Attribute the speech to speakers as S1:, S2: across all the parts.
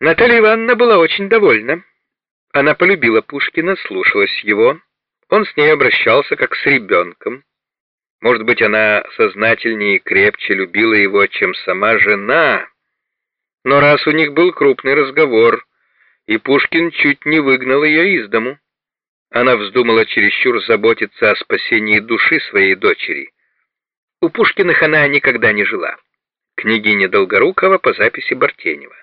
S1: Наталья Ивановна была очень довольна. Она полюбила Пушкина, слушалась его. Он с ней обращался как с ребенком. Может быть, она сознательнее и крепче любила его, чем сама жена. Но раз у них был крупный разговор, и Пушкин чуть не выгнал ее из дому, она вздумала чересчур заботиться о спасении души своей дочери. У Пушкиных она никогда не жила. Княгиня Долгорукова по записи Бартенева.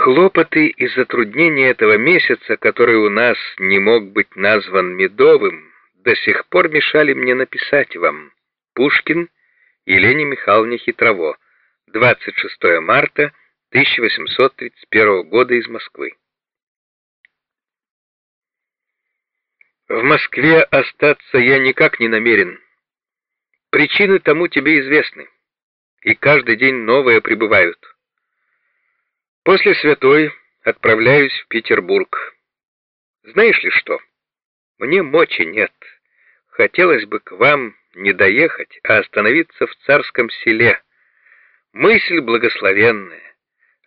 S1: Хлопоты и затруднения этого месяца, который у нас не мог быть назван медовым, до сих пор мешали мне написать вам. Пушкин Елене Михайловне Хитрово, 26 марта 1831 года из Москвы. В Москве остаться я никак не намерен. Причины тому тебе известны, и каждый день новые прибывают. После святой отправляюсь в Петербург. Знаешь ли что? Мне мочи нет. Хотелось бы к вам не доехать, а остановиться в царском селе. Мысль благословенная.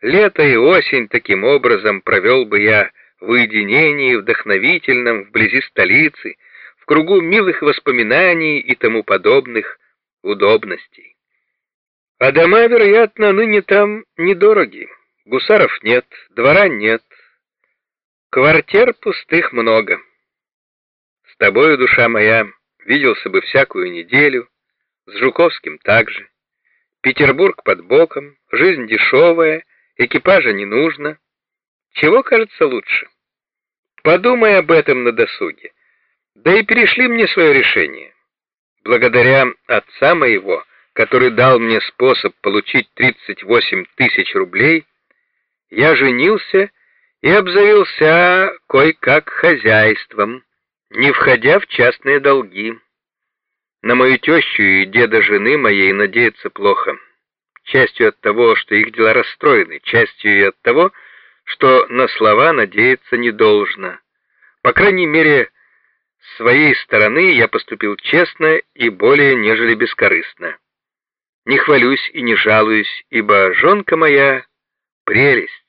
S1: Лето и осень таким образом провел бы я в уединении вдохновительном вблизи столицы, в кругу милых воспоминаний и тому подобных удобностей. А дома, вероятно, ныне там недороги. Гусаров нет, двора нет. Квартир пустых много. С тобою, душа моя, виделся бы всякую неделю, с Жуковским также. Петербург под боком, жизнь дешевая, экипажа не нужно. Чего кажется лучше? Подумай об этом на досуге. Да и перешли мне свое решение. Благодаря отца моего, который дал мне способ получить 38 тысяч рублей, я женился и обзавелся кое-как хозяйством, не входя в частные долги. На мою тещу и деда жены моей надеяться плохо. Частью от того, что их дела расстроены, частью и от того, что на слова надеяться не должно. По крайней мере, с своей стороны я поступил честно и более нежели бескорыстно. Не хвалюсь и не жалуюсь, ибо жонка моя — прелесть,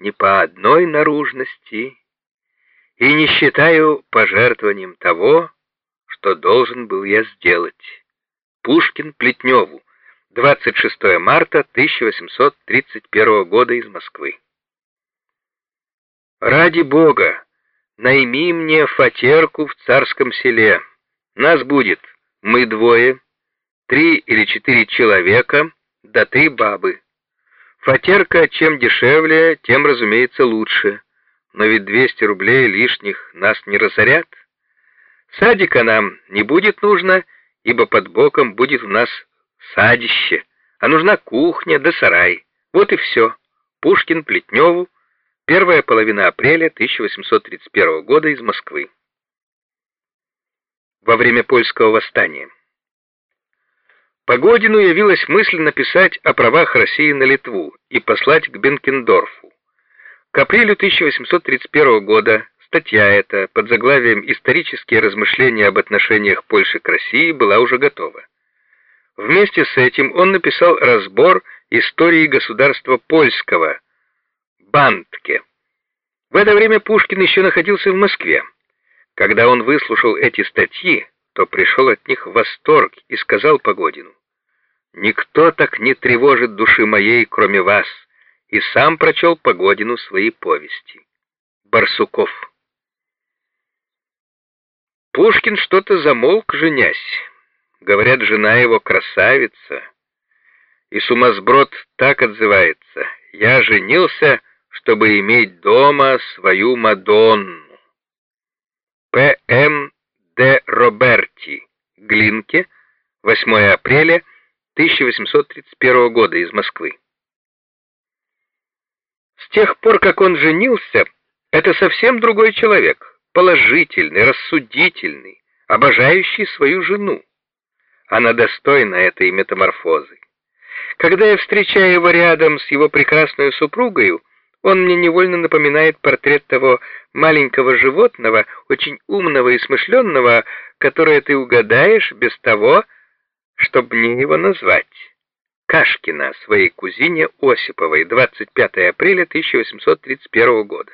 S1: не по одной наружности, и не считаю пожертвованием того, что должен был я сделать. Пушкин Плетневу, 26 марта 1831 года из Москвы. Ради Бога, найми мне фатерку в царском селе. Нас будет мы двое, три или четыре человека, да три бабы. Фатерка чем дешевле, тем, разумеется, лучше. Но ведь 200 рублей лишних нас не разорят. Садика нам не будет нужно, ибо под боком будет у нас садище, а нужна кухня да сарай. Вот и все. Пушкин Плетневу, Первая половина апреля 1831 года из Москвы. Во время польского восстания. Погодину явилась мысль написать о правах России на Литву и послать к Бенкендорфу. К апрелю 1831 года статья эта под заглавием «Исторические размышления об отношениях Польши к России» была уже готова. Вместе с этим он написал разбор истории государства польского – Бантке. В это время Пушкин еще находился в Москве. Когда он выслушал эти статьи, то пришел от них в восторг и сказал Погодину, «Никто так не тревожит души моей, кроме вас», и сам прочел Погодину свои повести. Барсуков. Пушкин что-то замолк, женясь. Говорят, жена его красавица. И сумасброд так отзывается. «Я женился...» чтобы иметь дома свою Мадонну. П.М. Д. Роберти, Глинке, 8 апреля 1831 года из Москвы. С тех пор, как он женился, это совсем другой человек, положительный, рассудительный, обожающий свою жену. Она достойна этой метаморфозы. Когда я встречаю его рядом с его прекрасной супругой, он мне невольно напоминает портрет того маленького животного, очень умного и смышленного, которое ты угадаешь без того, чтобы мне его назвать. Кашкина своей кузине Осиповой 25 апреля 1831 года.